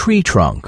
tree trunk.